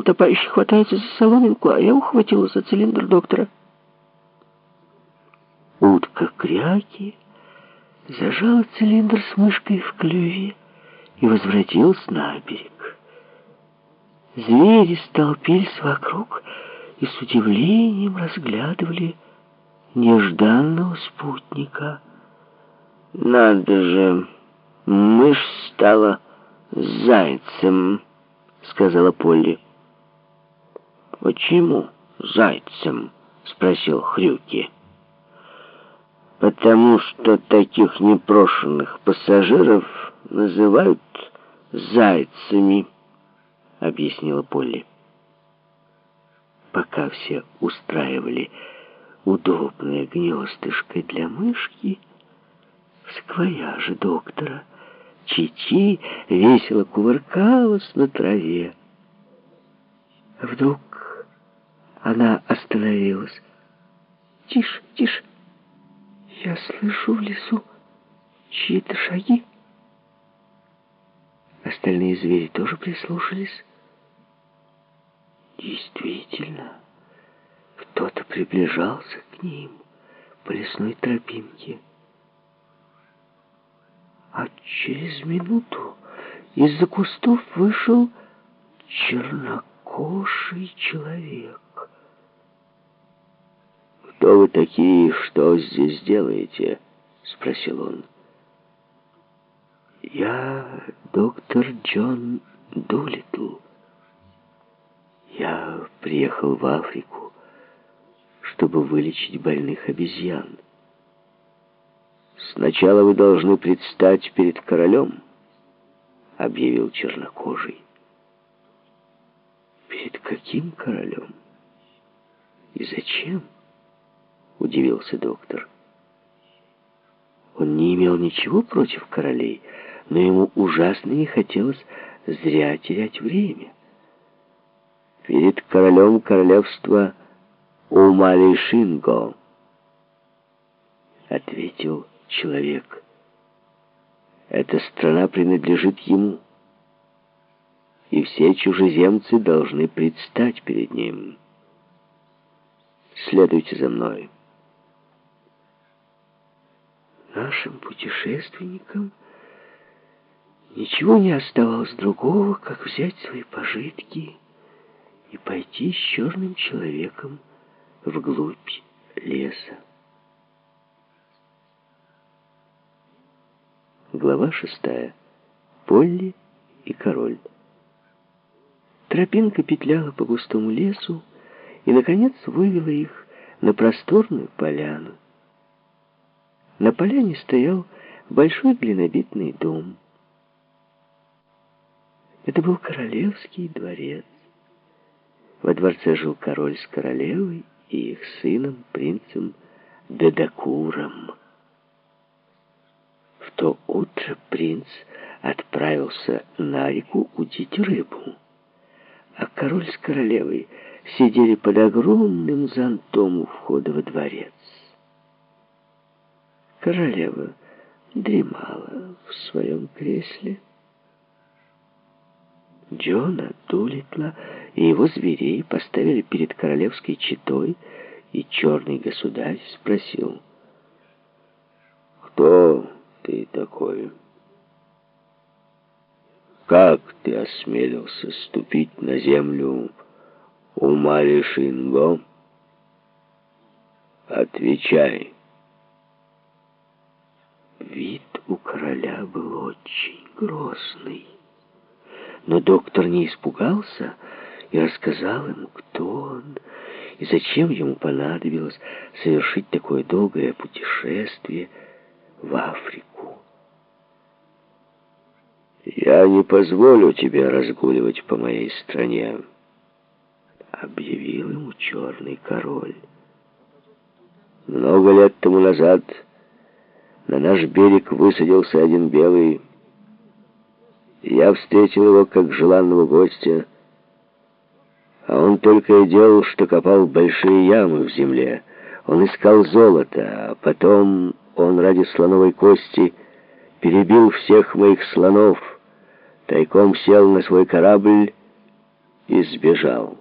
Утопающий хватается за соломинку, а я ухватила за цилиндр доктора. Утка кряки зажала цилиндр с мышкой в клюве и возвратилась на берег. Звери столпились вокруг и с удивлением разглядывали нежданного спутника. «Надо же, мышь стала зайцем», — сказала Полли. «Почему зайцем?» — спросил Хрюки. «Потому что таких непрошенных пассажиров называют зайцами», — объяснила Полли. Пока все устраивали удобное гнездышко для мышки, в сквояже доктора Чичи весело кувыркалась на траве. Вдруг она остановилась. «Тише, тише! Я слышу в лесу чьи-то шаги». Остальные звери тоже прислушались. Действительно, кто-то приближался к ним по лесной тропинке. А через минуту из-за кустов вышел чернокожий человек. «Кто вы такие? Что здесь делаете?» — спросил он. «Я доктор Джон Дулитл. Я приехал в Африку, чтобы вылечить больных обезьян. «Сначала вы должны предстать перед королем», — объявил чернокожий. «Перед каким королем? И зачем?» — удивился доктор. Он не имел ничего против королей, но ему ужасно не хотелось зря терять время. «Перед королем королевства Умалишинго», — ответил человек. Эта страна принадлежит ему, и все чужеземцы должны предстать перед ним. Следуйте за мной. Нашим путешественникам ничего не оставалось другого, как взять свои пожитки и пойти с черным человеком вглубь леса. Глава шестая. Полли и король. Тропинка петляла по густому лесу и, наконец, вывела их на просторную поляну. На поляне стоял большой глинобитный дом. Это был королевский дворец. Во дворце жил король с королевой и их сыном, принцем Дедакуром. В то утро принц отправился на реку удить рыбу, а король с королевой сидели под огромным зонтом у входа во дворец. Королева дремала в своем кресле. Джона Дулитла и его зверей поставили перед королевской четой, и черный государь спросил, «Кто ты такой? Как ты осмелился ступить на землю Умари Шинго? Отвечай!» Вид у короля был очень грозный. Но доктор не испугался и рассказал ему, кто он и зачем ему понадобилось совершить такое долгое путешествие в Африку. «Я не позволю тебе разгуливать по моей стране», — объявил ему черный король. «Много лет тому назад на наш берег высадился один белый. Я встретил его как желанного гостя, а он только и делал, что копал большие ямы в земле. Он искал золото, а потом он ради слоновой кости перебил всех моих слонов, тайком сел на свой корабль и сбежал.